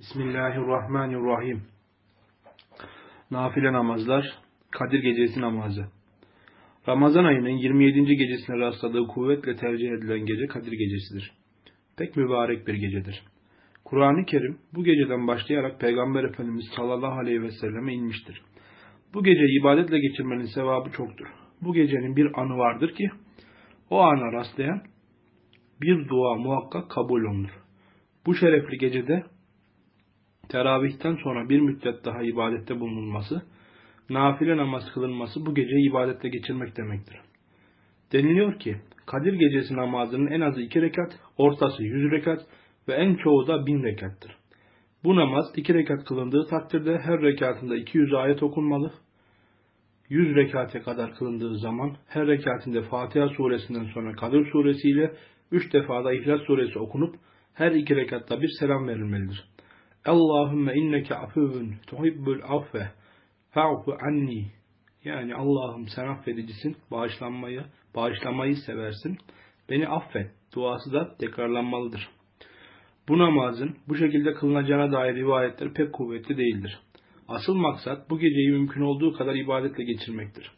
Bismillahirrahmanirrahim. Nafile namazlar, Kadir Gecesi namazı. Ramazan ayının 27. gecesine rastladığı kuvvetle tercih edilen gece Kadir Gecesidir. Pek mübarek bir gecedir. Kur'an-ı Kerim bu geceden başlayarak Peygamber Efendimiz sallallahu aleyhi ve selleme inmiştir. Bu geceyi ibadetle geçirmenin sevabı çoktur. Bu gecenin bir anı vardır ki, o ana rastlayan bir dua muhakkak kabul olunur. Bu şerefli gecede teravihten sonra bir müddet daha ibadette bulunulması, nafile namaz kılınması bu geceyi ibadette geçirmek demektir. Deniliyor ki, Kadir gecesi namazının en azı iki rekat, ortası yüz rekat ve en çoğu da bin rekattır. Bu namaz iki rekat kılındığı takdirde her rekatında 200 ayet okunmalı. 100 rekate kadar kılındığı zaman her rekatinde Fatiha suresinden sonra Kadir suresi ile 3 defada İhlas suresi okunup her iki rekatta bir selam verilmelidir. Allahümme inneke afuvun tuhibbul affe fa'fu anni. Yani Allah'ım sen affedicisin, bağışlanmayı, bağışlamayı seversin. Beni affet. Duası da tekrarlanmalıdır. Bu namazın bu şekilde kılınacağına dair rivayetler pek kuvvetli değildir. Asıl maksat bu geceyi mümkün olduğu kadar ibadetle geçirmektir.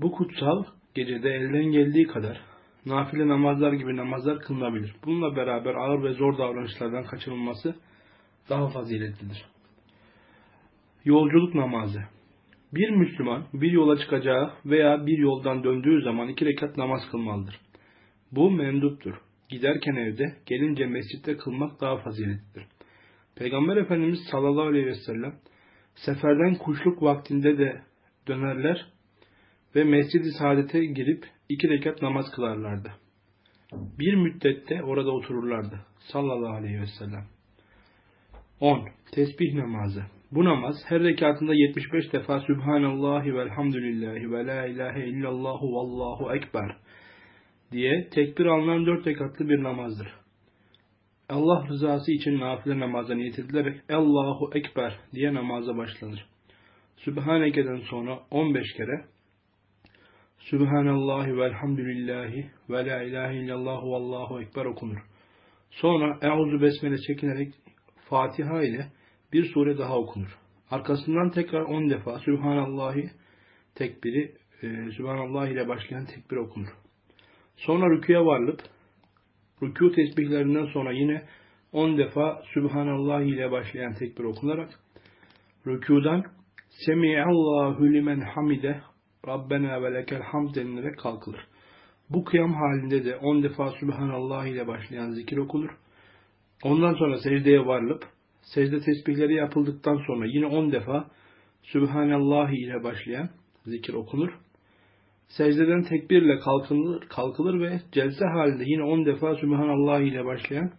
Bu kutsal gecede elden geldiği kadar nafile namazlar gibi namazlar kılınabilir. Bununla beraber ağır ve zor davranışlardan kaçınılması daha faziletlidir. Yolculuk namazı Bir Müslüman bir yola çıkacağı veya bir yoldan döndüğü zaman iki rekat namaz kılmalıdır. Bu menduptur. Giderken evde, gelince mescitte kılmak daha faziletlidir. Peygamber Efendimiz sallallahu aleyhi ve sellem seferden kuşluk vaktinde de dönerler ve mescid-i saadete girip iki rekat namaz kılarlardı. Bir müddette orada otururlardı. Sallallahu aleyhi ve sellem. 10. Tesbih namazı. Bu namaz her rekatında 75 defa Sübhanallahi velhamdülillahi ve la ilahe illallahu vallahu ekber diye tekbir alınan dört rekatlı bir namazdır. Allah rızası için nafile namaza niyet edilerek Allahu Ekber diye namaza başlanır. Sübhaneke'den sonra 15 kere Sübhanallahi velhamdülillahi ve la ilahe illallah ve allahu ekber okunur. Sonra Euzu Besmele çekinerek Fatiha ile bir sure daha okunur. Arkasından tekrar 10 defa Sübhanallahi tekbiri, e, Sübhanallah ile başlayan tekbir okunur. Sonra rüküye varılıp rükû tesbihlerinden sonra yine 10 defa Sübhanallah ile başlayan tekbir okunarak rükûdan Semi'allahu limen hamide Rabbena ve lekel hamd denilerek kalkılır. Bu kıyam halinde de 10 defa Subhanallah ile başlayan zikir okunur. Ondan sonra secdeye varılıp, secde tesbihleri yapıldıktan sonra yine 10 defa Subhanallah ile başlayan zikir okunur. Secdeden tekbirle kalkılır, kalkılır ve celse halinde yine 10 defa Subhanallah ile başlayan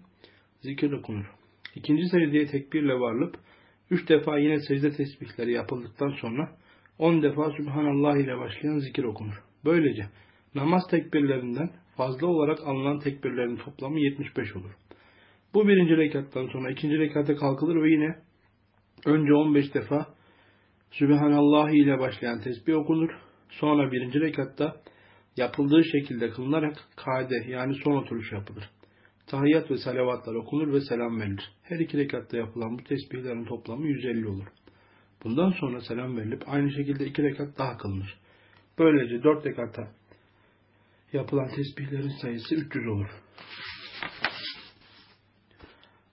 zikir okunur. İkinci secdeye tekbirle varılıp, 3 defa yine secde tesbihleri yapıldıktan sonra 10 defa Subhanallah ile başlayan zikir okunur. Böylece namaz tekbirlerinden fazla olarak alınan tekbirlerin toplamı 75 olur. Bu birinci rekattan sonra ikinci rekata kalkılır ve yine önce 15 defa Sübhanallah ile başlayan tesbih okunur. Sonra birinci rekatta yapıldığı şekilde kılınarak kade yani son oturuş yapılır. Tahiyyat ve salavatlar okunur ve selam verilir. Her iki rekatta yapılan bu tesbihlerin toplamı 150 olur. Bundan sonra selam verilip aynı şekilde iki rekat daha kılınır. Böylece dört rekata yapılan tesbihlerin sayısı 300 olur.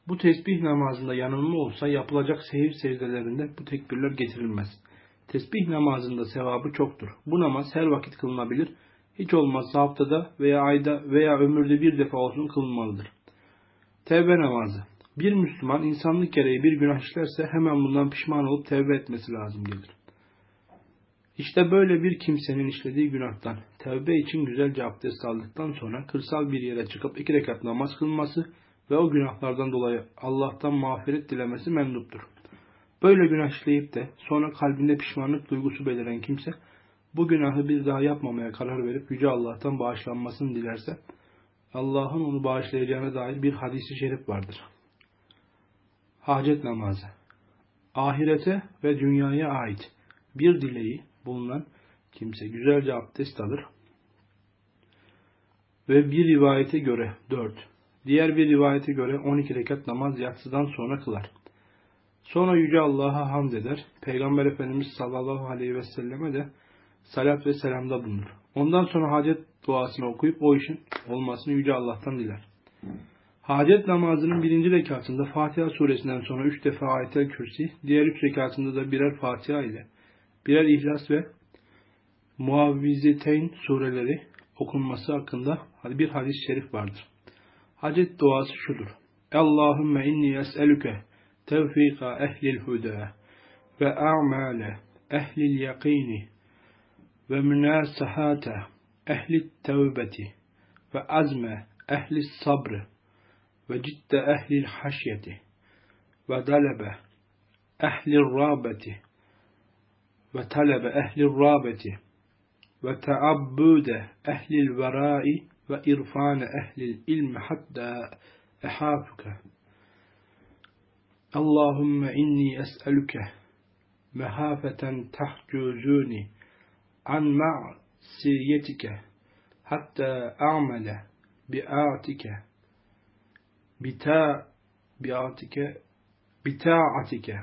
Bu tesbih namazında yanılma olsa yapılacak seyir secdelerinde bu tekbirler getirilmez. Tesbih namazında sevabı çoktur. Bu namaz her vakit kılınabilir. Hiç olmazsa haftada veya ayda veya ömürde bir defa olsun kılınmalıdır. Tevbe namazı. Bir Müslüman insanlık gereği bir günah işlerse hemen bundan pişman olup tevbe etmesi lazım gelir. İşte böyle bir kimsenin işlediği günahtan tevbe için güzelce abdest aldıktan sonra kırsal bir yere çıkıp iki rekat namaz kılması ve o günahlardan dolayı Allah'tan mağfiret dilemesi menduptur. Böyle günah işleyip de sonra kalbinde pişmanlık duygusu beliren kimse bu günahı bir daha yapmamaya karar verip Yüce Allah'tan bağışlanmasını dilerse Allah'ın onu bağışlayacağına dair bir hadisi şerif vardır. Hacet namazı. Ahirete ve dünyaya ait bir dileği bulunan kimse güzelce abdest alır ve bir rivayete göre dört, Diğer bir rivayete göre 12 rekat namaz yatsıdan sonra kılar. Sonra Yüce Allah'a hamd eder. Peygamber Efendimiz sallallahu aleyhi ve selleme de salat ve selamda bulunur. Ondan sonra hacet duasını okuyup o işin olmasını Yüce Allah'tan diler. Hacet namazının birinci rekatında Fatiha suresinden sonra üç defa ayetel kürsi, diğer üç rekatında da birer Fatiha ile birer İhlas ve Muavvizeteyn sureleri okunması hakkında bir hadis-i şerif vardır. Hacet duası şudur. Allahümme inni es'elüke tevfika ehlil huda ve a'male ehlil yakini ve münasahate ehli tevbeti ve azme ehli sabrı ve cidde ehlil haşyeti ve dalebe ehlil rabeti ve talebe ehlil rabeti ve teabbude ehlil verai ve irfane ehlil ilmi hatta ehafuke Allahümme inni es'elüke mehafeten tahcuzuni بتاعتك بتاعتك.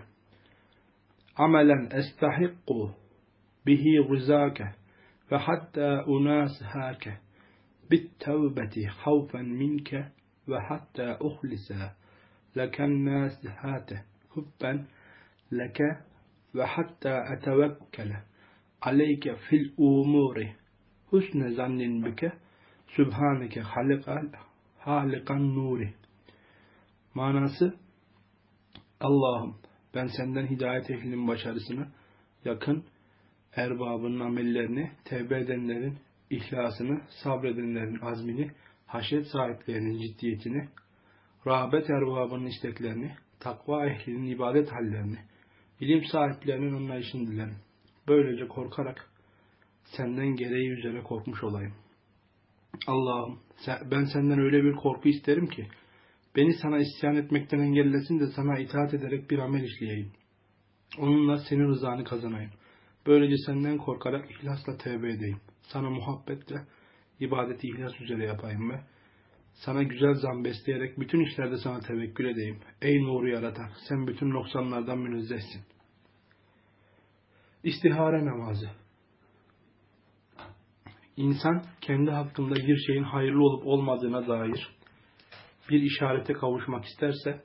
عملا أستحق به غزاك فحتى أناسهاك بالتوبة خوفا منك وحتى أخلص لك الناس هات حبا لك وحتى أتوكل عليك في الأمور. حسن ظن بك سبحانك خالق خالق النور. Manası Allah'ım ben senden hidayet ehlinin başarısını yakın erbabının amellerini, tevbe edenlerin ihlasını, sabredenlerin azmini, haşet sahiplerinin ciddiyetini, rağbet erbabının isteklerini, takva ehlinin ibadet hallerini, ilim sahiplerinin anlayışını dilerim. Böylece korkarak senden gereği üzere korkmuş olayım. Allah'ım ben senden öyle bir korku isterim ki beni sana isyan etmekten engellesin de sana itaat ederek bir amel işleyeyim. Onunla senin rızanı kazanayım. Böylece senden korkarak ihlasla tevbe edeyim sana muhabbetle ibadeti ihlas üzere yapayım ve sana güzel zan besleyerek bütün işlerde sana tevekkül edeyim. Ey nuru yaratan, sen bütün noksanlardan münezzehsin. İstihare namazı. İnsan kendi hakkında bir şeyin hayırlı olup olmadığına dair bir işarete kavuşmak isterse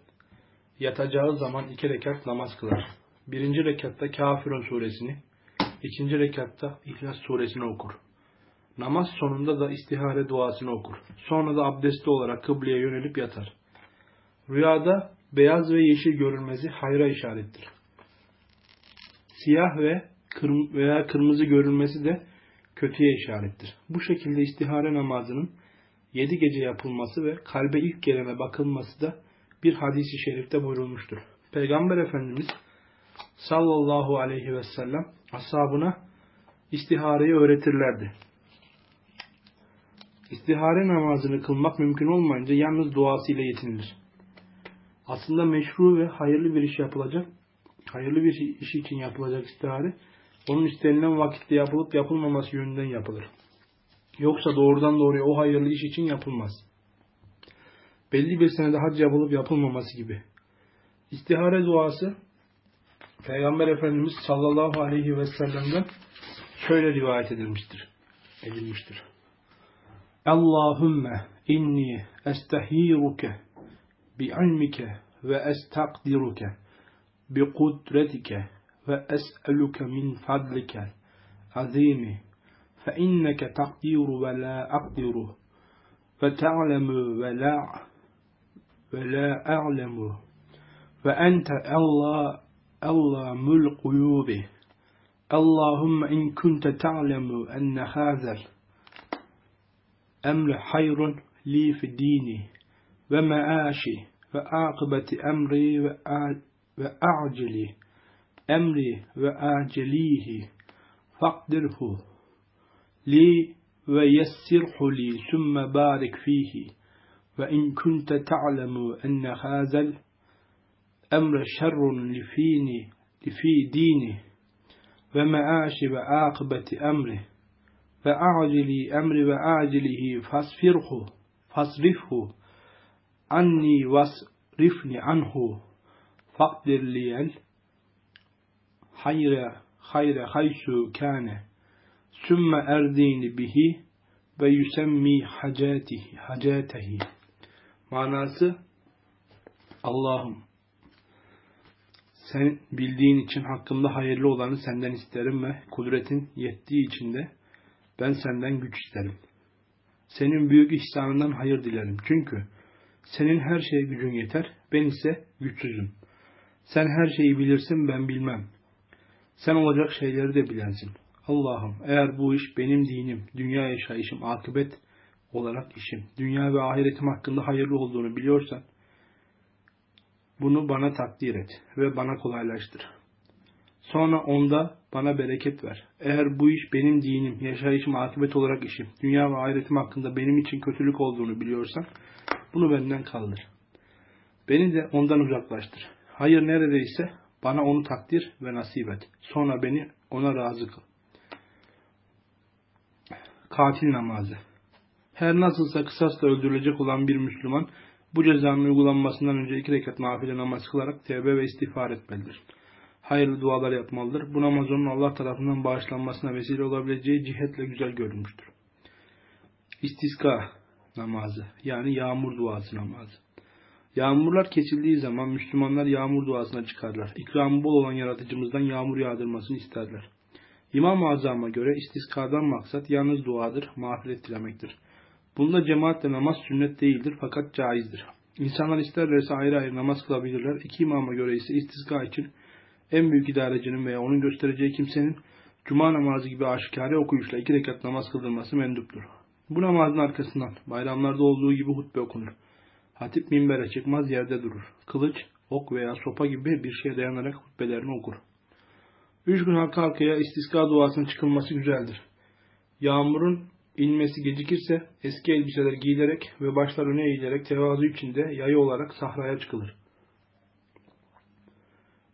yatacağı zaman iki rekat namaz kılar. Birinci rekatta Kafirun suresini, ikinci rekatta İhlas suresini okur. Namaz sonunda da istihare duasını okur. Sonra da abdestli olarak kıbleye yönelip yatar. Rüyada beyaz ve yeşil görülmesi hayra işarettir. Siyah ve kırm veya kırmızı görülmesi de kötüye işarettir. Bu şekilde istihare namazının yedi gece yapılması ve kalbe ilk gelene bakılması da bir hadisi şerifte buyurulmuştur. Peygamber Efendimiz sallallahu aleyhi ve sellem ashabına istihareyi öğretirlerdi. İstihare namazını kılmak mümkün olmayınca yalnız duasıyla yetinilir. Aslında meşru ve hayırlı bir iş yapılacak, hayırlı bir iş için yapılacak istihare, onun istenilen vakitte yapılıp yapılmaması yönünden yapılır. Yoksa doğrudan doğruya o hayırlı iş için yapılmaz. Belli bir senede hac yapılıp yapılmaması gibi. İstihare duası Peygamber Efendimiz sallallahu aleyhi ve sellem'den şöyle rivayet edilmiştir. Edilmiştir. Allahümme inni estehiruke bi'ilmike ve estakdiruke bi kudretike ve es'eluke min fadlike azimi fe inneke takdiru ve la akdiru ve ta'lemu ve la ve la a'lemu ve ente Allah Allah mul kuyubi Allahümme in kunte ta'lemu enne hazel emri hayrun li fi dini ve لي ويسره لي ثم بارك فيه. وإن كنت تعلم أن هذا الأمر شر لفيني لفي دينه ومعاش وعاقبة أمره. فأعجلي أمري وأعجله فاصفره فاصرفه عني واصرفني عنه. فاقدر لي خير خير حيث كان. Sümme erdini bihi ve yüsemmi hacatihi hacatehi manası Allah'ım sen bildiğin için hakkında hayırlı olanı senden isterim ve kudretin yettiği için de ben senden güç isterim. Senin büyük ihsanından hayır dilerim. Çünkü senin her şeye gücün yeter, ben ise güçsüzüm. Sen her şeyi bilirsin, ben bilmem. Sen olacak şeyleri de bilensin. Allah'ım eğer bu iş benim dinim, dünya yaşayışım, akıbet olarak işim, dünya ve ahiretim hakkında hayırlı olduğunu biliyorsan, bunu bana takdir et ve bana kolaylaştır. Sonra onda bana bereket ver. Eğer bu iş benim dinim, yaşayışım, akıbet olarak işim, dünya ve ahiretim hakkında benim için kötülük olduğunu biliyorsan, bunu benden kaldır. Beni de ondan uzaklaştır. Hayır neredeyse bana onu takdir ve nasip et. Sonra beni ona razı kıl. Katil namazı. Her nasılsa kısasla öldürülecek olan bir Müslüman, bu cezanın uygulanmasından önce iki rekat nafile namaz kılarak tevbe ve istiğfar etmelidir. Hayırlı dualar yapmalıdır. Bu namaz onun Allah tarafından bağışlanmasına vesile olabileceği cihetle güzel görülmüştür. İstiska namazı yani yağmur duası namazı. Yağmurlar kesildiği zaman Müslümanlar yağmur duasına çıkarlar. İkramı bol olan yaratıcımızdan yağmur yağdırmasını isterler. İmam-ı Azam'a göre istiskadan maksat yalnız duadır, mağfiret dilemektir. Bunda cemaatle namaz sünnet değildir fakat caizdir. İnsanlar isterlerse ayrı ayrı namaz kılabilirler. İki imama göre ise istiska için en büyük idarecinin veya onun göstereceği kimsenin cuma namazı gibi aşikare okuyuşla iki rekat namaz kıldırması menduptur. Bu namazın arkasından bayramlarda olduğu gibi hutbe okunur. Hatip minbere çıkmaz yerde durur. Kılıç, ok veya sopa gibi bir şeye dayanarak hutbelerini okur. Üç gün arka arkaya istiska duasının çıkılması güzeldir. Yağmurun inmesi gecikirse eski elbiseler giyilerek ve başlar öne eğilerek tevazu içinde yayı olarak sahraya çıkılır.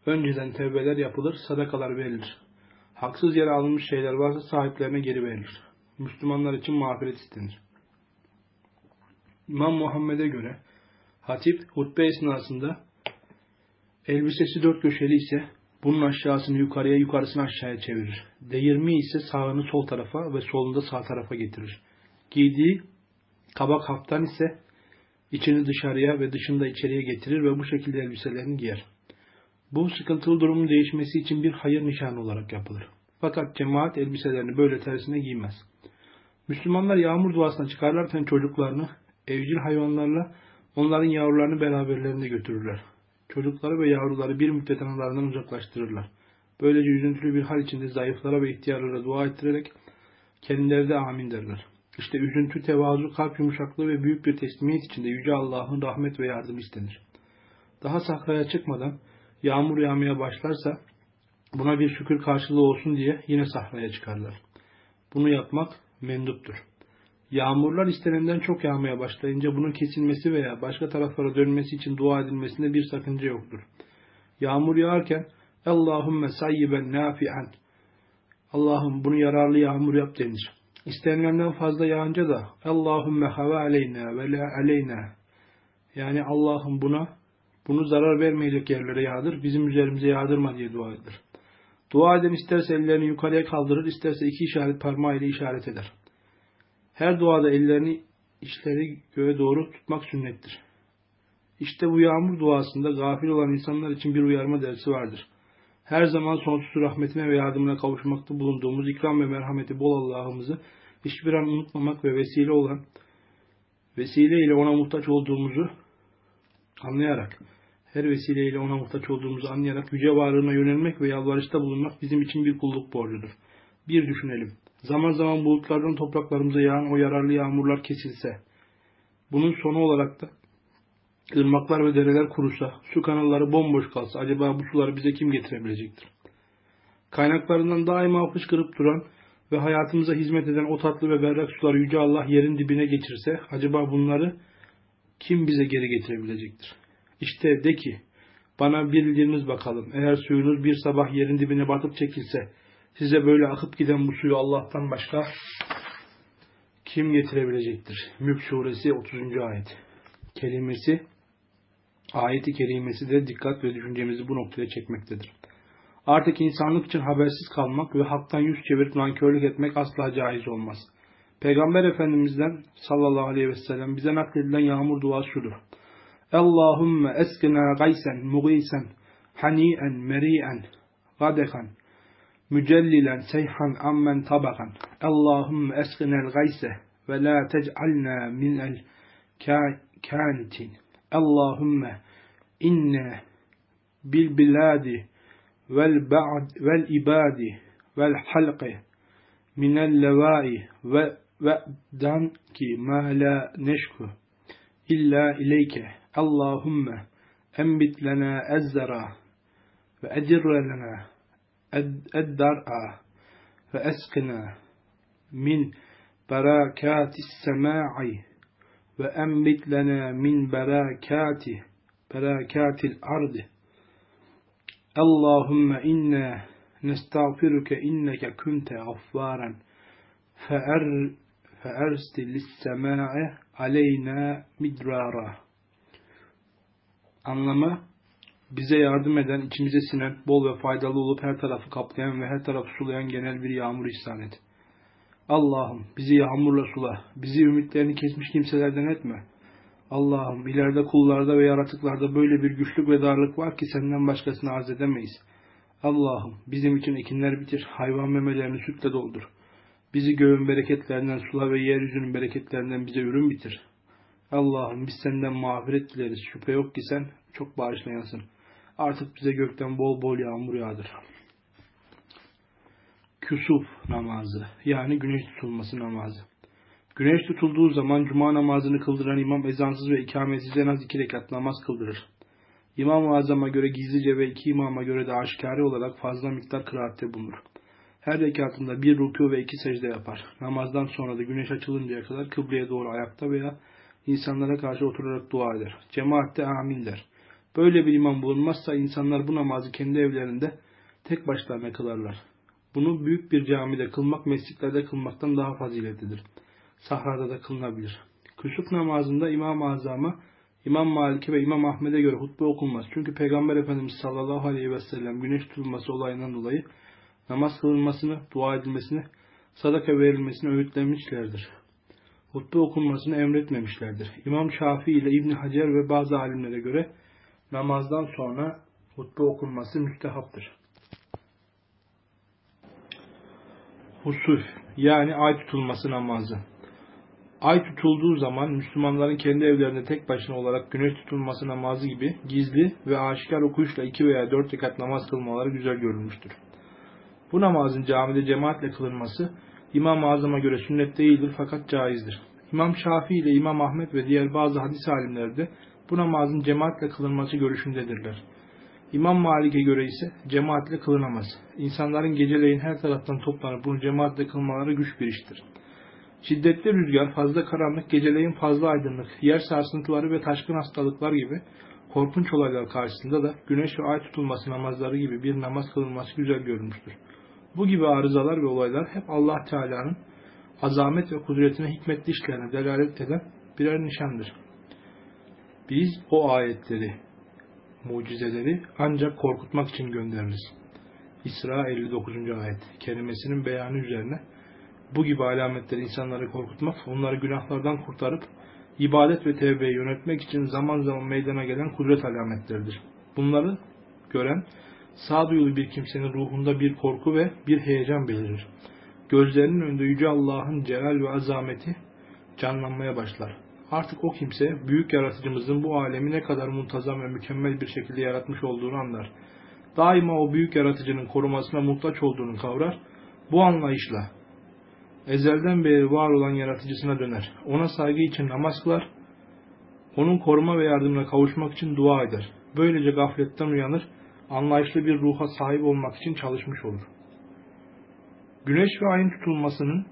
Önceden tevbeler yapılır, sadakalar verilir. Haksız yere alınmış şeyler varsa sahiplerine geri verilir. Müslümanlar için mağfiret istenir. İmam Muhammed'e göre hatip hutbe esnasında elbisesi dört köşeli ise bunun aşağısını yukarıya yukarısını aşağıya çevirir. Değirmi ise sağını sol tarafa ve solunu da sağ tarafa getirir. Giydiği kabak haftan ise içini dışarıya ve dışında içeriye getirir ve bu şekilde elbiselerini giyer. Bu sıkıntılı durumun değişmesi için bir hayır nişanı olarak yapılır. Fakat cemaat elbiselerini böyle tersine giymez. Müslümanlar yağmur duasına çıkarlarken çocuklarını evcil hayvanlarla onların yavrularını beraberlerinde götürürler. Çocukları ve yavruları bir müddet analarından uzaklaştırırlar. Böylece üzüntülü bir hal içinde zayıflara ve ihtiyarlara dua ettirerek kendileri de amin derler. İşte üzüntü, tevazu, kalp yumuşaklığı ve büyük bir teslimiyet içinde Yüce Allah'ın rahmet ve yardımı istenir. Daha sahraya çıkmadan yağmur yağmaya başlarsa buna bir şükür karşılığı olsun diye yine sahraya çıkarlar. Bunu yapmak menduptur. Yağmurlar istenenden çok yağmaya başlayınca bunun kesilmesi veya başka taraflara dönmesi için dua edilmesinde bir sakınca yoktur. Yağmur yağarken Allahümme sayyiben nafi'an Allah'ım bunu yararlı yağmur yap denir. İstenilenden fazla yağınca da Allahümme hava aleyna ve la aleyna yani Allah'ım buna bunu zarar vermeyecek yerlere yağdır, bizim üzerimize yağdırma diye dua edilir. Dua eden isterse ellerini yukarıya kaldırır, isterse iki işaret parmağı ile işaret eder. Her duada ellerini içleri göğe doğru tutmak sünnettir. İşte bu yağmur duasında gafil olan insanlar için bir uyarma dersi vardır. Her zaman sonsuz rahmetine ve yardımına kavuşmakta bulunduğumuz ikram ve merhameti bol Allah'ımızı hiçbir an unutmamak ve vesile olan vesile ile ona muhtaç olduğumuzu anlayarak her vesileyle ona muhtaç olduğumuzu anlayarak yüce varlığına yönelmek ve yalvarışta bulunmak bizim için bir kulluk borcudur. Bir düşünelim. Zaman zaman bulutlardan topraklarımıza yağan o yararlı yağmurlar kesilse, bunun sonu olarak da ırmaklar ve dereler kurusa, su kanalları bomboş kalsa acaba bu suları bize kim getirebilecektir? Kaynaklarından daima fışkırıp duran ve hayatımıza hizmet eden o tatlı ve berrak suları Yüce Allah yerin dibine geçirse acaba bunları kim bize geri getirebilecektir? İşte de ki bana bildiriniz bakalım eğer suyunuz bir sabah yerin dibine batıp çekilse size böyle akıp giden bu suyu Allah'tan başka kim getirebilecektir? Mülk suresi 30. ayet. kelimesi, ayeti kerimesi de dikkat ve düşüncemizi bu noktaya çekmektedir. Artık insanlık için habersiz kalmak ve haktan yüz çevirip nankörlük etmek asla caiz olmaz. Peygamber Efendimiz'den sallallahu aleyhi ve sellem bize nakledilen yağmur duası şudur. Allahümme eskina gaysen mugisen hani'en meri'en gadekan مجللا سيحا عمن طبقا. اللهم أسقنا الغيث ولا تجعلنا من الكانتين اللهم إنا بالبلاد والبعد والإباد والحلق من اللواء وأبدنك ما لا نشكو إلا إليك. اللهم أنبت لنا الزرع وأجر لنا الدرع فأسقنا من بركات السماع وأمت لنا من بركات بركات الأرض. اللهم إنا نستغفرك إنك كنت غفارا. فأر فأرسل للسماع علينا مدرارا. Anlama bize yardım eden, içimize sinen, bol ve faydalı olup her tarafı kaplayan ve her tarafı sulayan genel bir yağmur ihsan et. Allah'ım bizi yağmurla sula, bizi ümitlerini kesmiş kimselerden etme. Allah'ım ileride kullarda ve yaratıklarda böyle bir güçlük ve darlık var ki senden başkasını arz edemeyiz. Allah'ım bizim için ekinler bitir, hayvan memelerini sütle doldur. Bizi göğün bereketlerinden sula ve yeryüzünün bereketlerinden bize ürün bitir. Allah'ım biz senden mağfiret dileriz. Şüphe yok ki sen çok bağışlayansın. Artık bize gökten bol bol yağmur yağdır. Küsuf namazı yani güneş tutulması namazı. Güneş tutulduğu zaman cuma namazını kıldıran imam ezansız ve ikametsiz en az iki rekat namaz kıldırır. İmam-ı Azam'a göre gizlice ve iki imama göre de aşikari olarak fazla miktar kıraatte bulunur. Her rekatında bir ruku ve iki secde yapar. Namazdan sonra da güneş açılıncaya kadar kıbleye doğru ayakta veya insanlara karşı oturarak dua eder. Cemaatte amin der. Böyle bir imam bulunmazsa insanlar bu namazı kendi evlerinde tek başlarına kılarlar. Bunu büyük bir camide kılmak mescitlerde kılmaktan daha faziletlidir. Sahrada da kılınabilir. Küsuf namazında İmam-ı Azam'a, İmam Malik'e ve İmam Ahmet'e göre hutbe okunmaz. Çünkü Peygamber Efendimiz sallallahu aleyhi ve sellem güneş tutulması olayından dolayı namaz kılınmasını, dua edilmesini, sadaka verilmesini öğütlemişlerdir. Hutbe okunmasını emretmemişlerdir. İmam Şafii ile İbn Hacer ve bazı alimlere göre namazdan sonra hutbe okunması müstehaptır. Husuf yani ay tutulması namazı. Ay tutulduğu zaman Müslümanların kendi evlerinde tek başına olarak güneş tutulması namazı gibi gizli ve aşikar okuyuşla iki veya dört rekat namaz kılmaları güzel görülmüştür. Bu namazın camide cemaatle kılınması İmam-ı Azam'a göre sünnet değildir fakat caizdir. İmam Şafii ile İmam Ahmet ve diğer bazı hadis alimleri de bu namazın cemaatle kılınması görüşündedirler. İmam Malik'e göre ise cemaatle kılınamaz. İnsanların geceleyin her taraftan toplanıp bunu cemaatle kılmaları güç bir iştir. Şiddetli rüzgar, fazla karanlık, geceleyin fazla aydınlık, yer sarsıntıları ve taşkın hastalıklar gibi korkunç olaylar karşısında da güneş ve ay tutulması namazları gibi bir namaz kılınması güzel görülmüştür. Bu gibi arızalar ve olaylar hep Allah Teala'nın azamet ve kudretine hikmetli işlerine delalet eden birer nişandır. Biz o ayetleri, mucizeleri ancak korkutmak için göndeririz. İsra 59. ayet kelimesinin beyanı üzerine bu gibi alametleri insanları korkutmak, onları günahlardan kurtarıp ibadet ve tevbeyi yönetmek için zaman zaman meydana gelen kudret alametleridir. Bunları gören sağduyulu bir kimsenin ruhunda bir korku ve bir heyecan belirir. Gözlerinin önünde Yüce Allah'ın celal ve azameti canlanmaya başlar. Artık o kimse büyük yaratıcımızın bu alemi ne kadar muntazam ve mükemmel bir şekilde yaratmış olduğunu anlar. Daima o büyük yaratıcının korumasına muhtaç olduğunu kavrar. Bu anlayışla ezelden beri var olan yaratıcısına döner. Ona saygı için namaz kılar. Onun koruma ve yardımına kavuşmak için dua eder. Böylece gafletten uyanır, anlayışlı bir ruha sahip olmak için çalışmış olur. Güneş ve ayın tutulmasının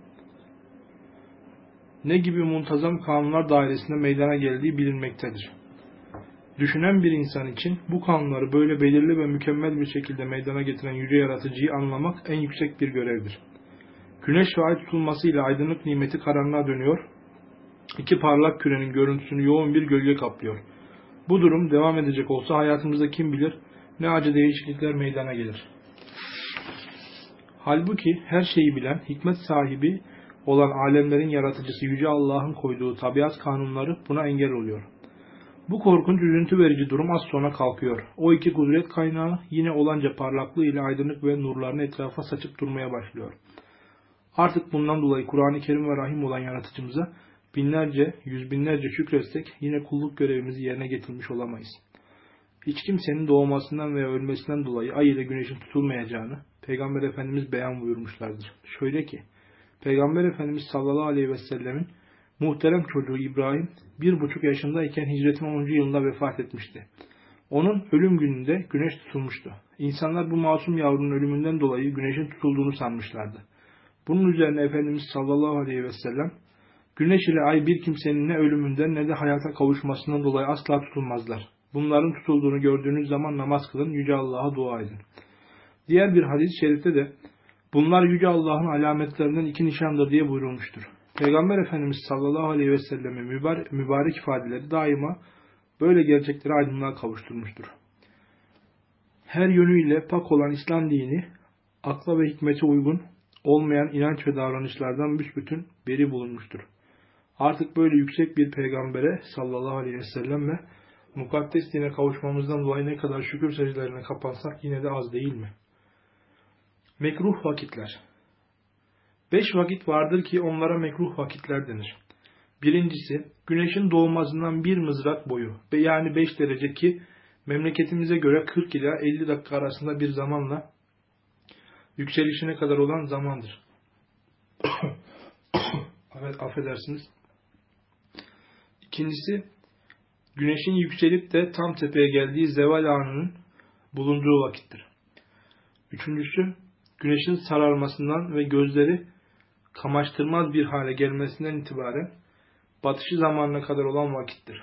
ne gibi muntazam kanunlar dairesinde meydana geldiği bilinmektedir. Düşünen bir insan için bu kanunları böyle belirli ve mükemmel bir şekilde meydana getiren yüce yaratıcıyı anlamak en yüksek bir görevdir. Güneş ve ay tutulmasıyla aydınlık nimeti karanlığa dönüyor, iki parlak kürenin görüntüsünü yoğun bir gölge kaplıyor. Bu durum devam edecek olsa hayatımızda kim bilir ne acı değişiklikler meydana gelir. Halbuki her şeyi bilen, hikmet sahibi olan alemlerin yaratıcısı Yüce Allah'ın koyduğu tabiat kanunları buna engel oluyor. Bu korkunç üzüntü verici durum az sonra kalkıyor. O iki kudret kaynağı yine olanca parlaklığı ile aydınlık ve nurlarını etrafa saçıp durmaya başlıyor. Artık bundan dolayı Kur'an-ı Kerim ve Rahim olan yaratıcımıza binlerce, yüz binlerce şükretsek yine kulluk görevimizi yerine getirmiş olamayız. Hiç kimsenin doğmasından veya ölmesinden dolayı ay ile güneşin tutulmayacağını Peygamber Efendimiz beyan buyurmuşlardır. Şöyle ki, Peygamber Efendimiz sallallahu aleyhi ve sellemin muhterem çocuğu İbrahim bir buçuk yaşındayken hicretin 10. yılında vefat etmişti. Onun ölüm gününde güneş tutulmuştu. İnsanlar bu masum yavrunun ölümünden dolayı güneşin tutulduğunu sanmışlardı. Bunun üzerine Efendimiz sallallahu aleyhi ve sellem güneş ile ay bir kimsenin ne ölümünden ne de hayata kavuşmasından dolayı asla tutulmazlar. Bunların tutulduğunu gördüğünüz zaman namaz kılın, Yüce Allah'a dua edin. Diğer bir hadis-i şerifte de bunlar Yüce Allah'ın alametlerinden iki nişandır diye buyurulmuştur. Peygamber Efendimiz sallallahu aleyhi ve selleme mübarek, mübarek ifadeleri daima böyle gerçekleri aydınlığa kavuşturmuştur. Her yönüyle pak olan İslam dini, akla ve hikmete uygun olmayan inanç ve davranışlardan büsbütün beri bulunmuştur. Artık böyle yüksek bir peygambere sallallahu aleyhi ve sellem ve mukaddes dine kavuşmamızdan dolayı ne kadar şükür secdelerine kapansak yine de az değil mi? Mekruh vakitler Beş vakit vardır ki onlara mekruh vakitler denir. Birincisi, güneşin doğmasından bir mızrak boyu yani 5 derece ki memleketimize göre 40 ila 50 dakika arasında bir zamanla yükselişine kadar olan zamandır. evet affedersiniz. İkincisi, güneşin yükselip de tam tepeye geldiği zeval anının bulunduğu vakittir. Üçüncüsü, güneşin sararmasından ve gözleri kamaştırmaz bir hale gelmesinden itibaren batışı zamanına kadar olan vakittir.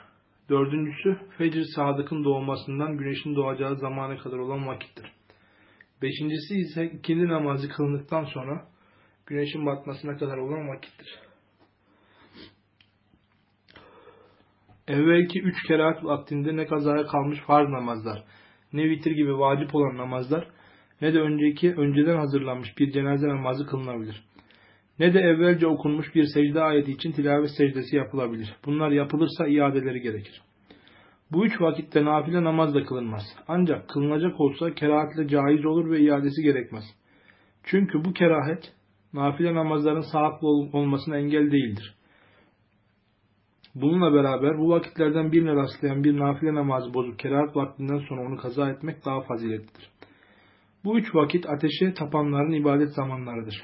Dördüncüsü fecr sadıkın doğmasından güneşin doğacağı zamana kadar olan vakittir. Beşincisi ise ikindi namazı kılındıktan sonra güneşin batmasına kadar olan vakittir. Evvelki üç kerahat vaktinde ne kazaya kalmış farz namazlar, ne vitir gibi vacip olan namazlar, ne de önceki önceden hazırlanmış bir cenaze namazı kılınabilir ne de evvelce okunmuş bir secde ayeti için tilavet secdesi yapılabilir. Bunlar yapılırsa iadeleri gerekir. Bu üç vakitte nafile namaz da kılınmaz. Ancak kılınacak olsa kerahatle caiz olur ve iadesi gerekmez. Çünkü bu kerahet nafile namazların sağlıklı olmasına engel değildir. Bununla beraber bu vakitlerden birine rastlayan bir nafile namazı bozup kerahat vaktinden sonra onu kaza etmek daha faziletlidir. Bu üç vakit ateşe tapanların ibadet zamanlarıdır.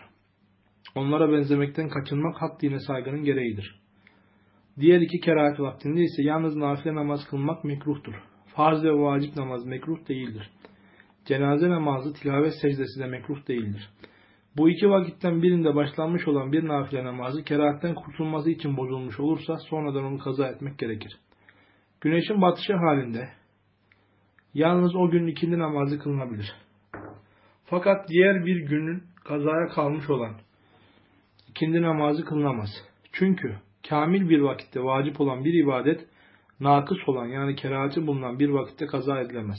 Onlara benzemekten kaçınmak hak dine saygının gereğidir. Diğer iki kerahat vaktinde ise yalnız nafile namaz kılmak mekruhtur. Farz ve vacip namaz mekruh değildir. Cenaze namazı tilavet secdesi de mekruh değildir. Bu iki vakitten birinde başlanmış olan bir nafile namazı kerahatten kurtulması için bozulmuş olursa sonradan onu kaza etmek gerekir. Güneşin batışı halinde yalnız o gün ikindi namazı kılınabilir. Fakat diğer bir günün kazaya kalmış olan ikindi namazı kılınamaz. Çünkü kamil bir vakitte vacip olan bir ibadet, nakıs olan yani kerahati bulunan bir vakitte kaza edilemez.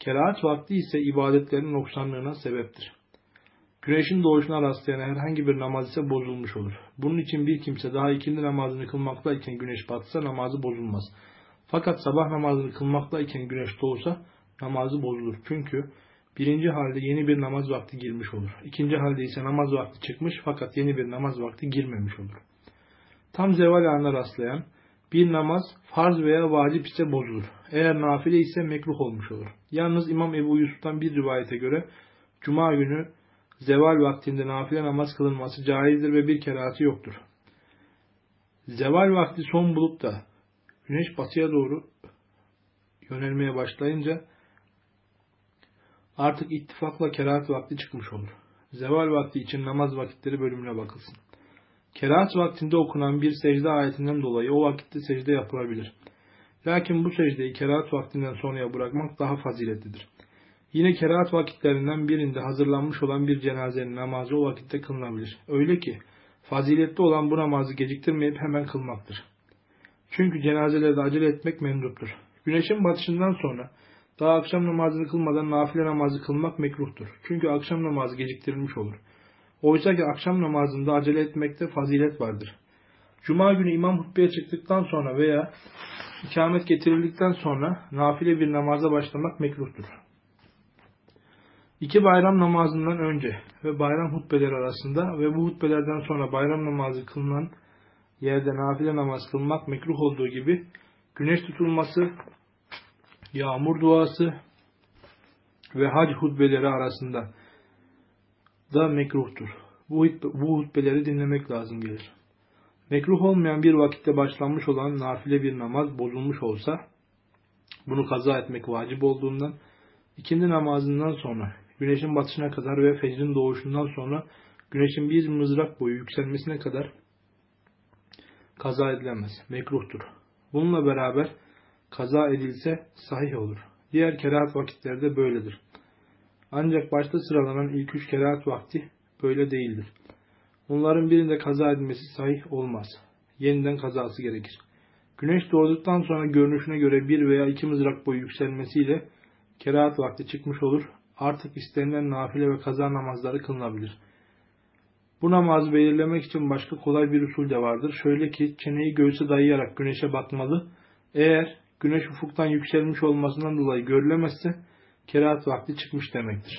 Kerahat vakti ise ibadetlerin noksanlığına sebeptir. Güneşin doğuşuna rastlayan herhangi bir namaz ise bozulmuş olur. Bunun için bir kimse daha ikindi namazını kılmaktayken güneş batsa namazı bozulmaz. Fakat sabah namazını kılmaktayken güneş doğsa namazı bozulur. Çünkü Birinci halde yeni bir namaz vakti girmiş olur. İkinci halde ise namaz vakti çıkmış fakat yeni bir namaz vakti girmemiş olur. Tam zeval anına rastlayan bir namaz farz veya vacip ise bozulur. Eğer nafile ise mekruh olmuş olur. Yalnız İmam Ebu Yusuf'tan bir rivayete göre Cuma günü zeval vaktinde nafile namaz kılınması caizdir ve bir kerahati yoktur. Zeval vakti son bulup da güneş batıya doğru yönelmeye başlayınca Artık ittifakla kerahat vakti çıkmış olur. Zeval vakti için namaz vakitleri bölümüne bakılsın. Kerahat vaktinde okunan bir secde ayetinden dolayı o vakitte secde yapılabilir. Lakin bu secdeyi kerahat vaktinden sonraya bırakmak daha faziletlidir. Yine kerahat vakitlerinden birinde hazırlanmış olan bir cenazenin namazı o vakitte kılınabilir. Öyle ki Faziletli olan bu namazı geciktirmeyip hemen kılmaktır. Çünkü cenazelerde acele etmek menduptur. Güneşin batışından sonra daha akşam namazını kılmadan nafile namazı kılmak mekruhtur. Çünkü akşam namazı geciktirilmiş olur. Oysa ki akşam namazında acele etmekte fazilet vardır. Cuma günü imam hutbeye çıktıktan sonra veya ikamet getirildikten sonra nafile bir namaza başlamak mekruhtur. İki bayram namazından önce ve bayram hutbeleri arasında ve bu hutbelerden sonra bayram namazı kılınan yerde nafile namaz kılmak mekruh olduğu gibi güneş tutulması, yağmur duası ve hac hutbeleri arasında da mekruhtur. Bu, bu hutbeleri dinlemek lazım gelir. Mekruh olmayan bir vakitte başlanmış olan nafile bir namaz bozulmuş olsa bunu kaza etmek vacip olduğundan ikindi namazından sonra güneşin batışına kadar ve fecrin doğuşundan sonra güneşin bir mızrak boyu yükselmesine kadar kaza edilemez. Mekruhtur. Bununla beraber kaza edilse sahih olur. Diğer kerahat vakitlerde böyledir. Ancak başta sıralanan ilk üç kerahat vakti böyle değildir. Bunların birinde kaza edilmesi sahih olmaz. Yeniden kazası gerekir. Güneş doğduktan sonra görünüşüne göre bir veya iki mızrak boyu yükselmesiyle kerahat vakti çıkmış olur. Artık istenilen nafile ve kaza namazları kılınabilir. Bu namazı belirlemek için başka kolay bir usul de vardır. Şöyle ki çeneyi göğüse dayayarak güneşe bakmalı. Eğer güneş ufuktan yükselmiş olmasından dolayı görülemezse kerahat vakti çıkmış demektir.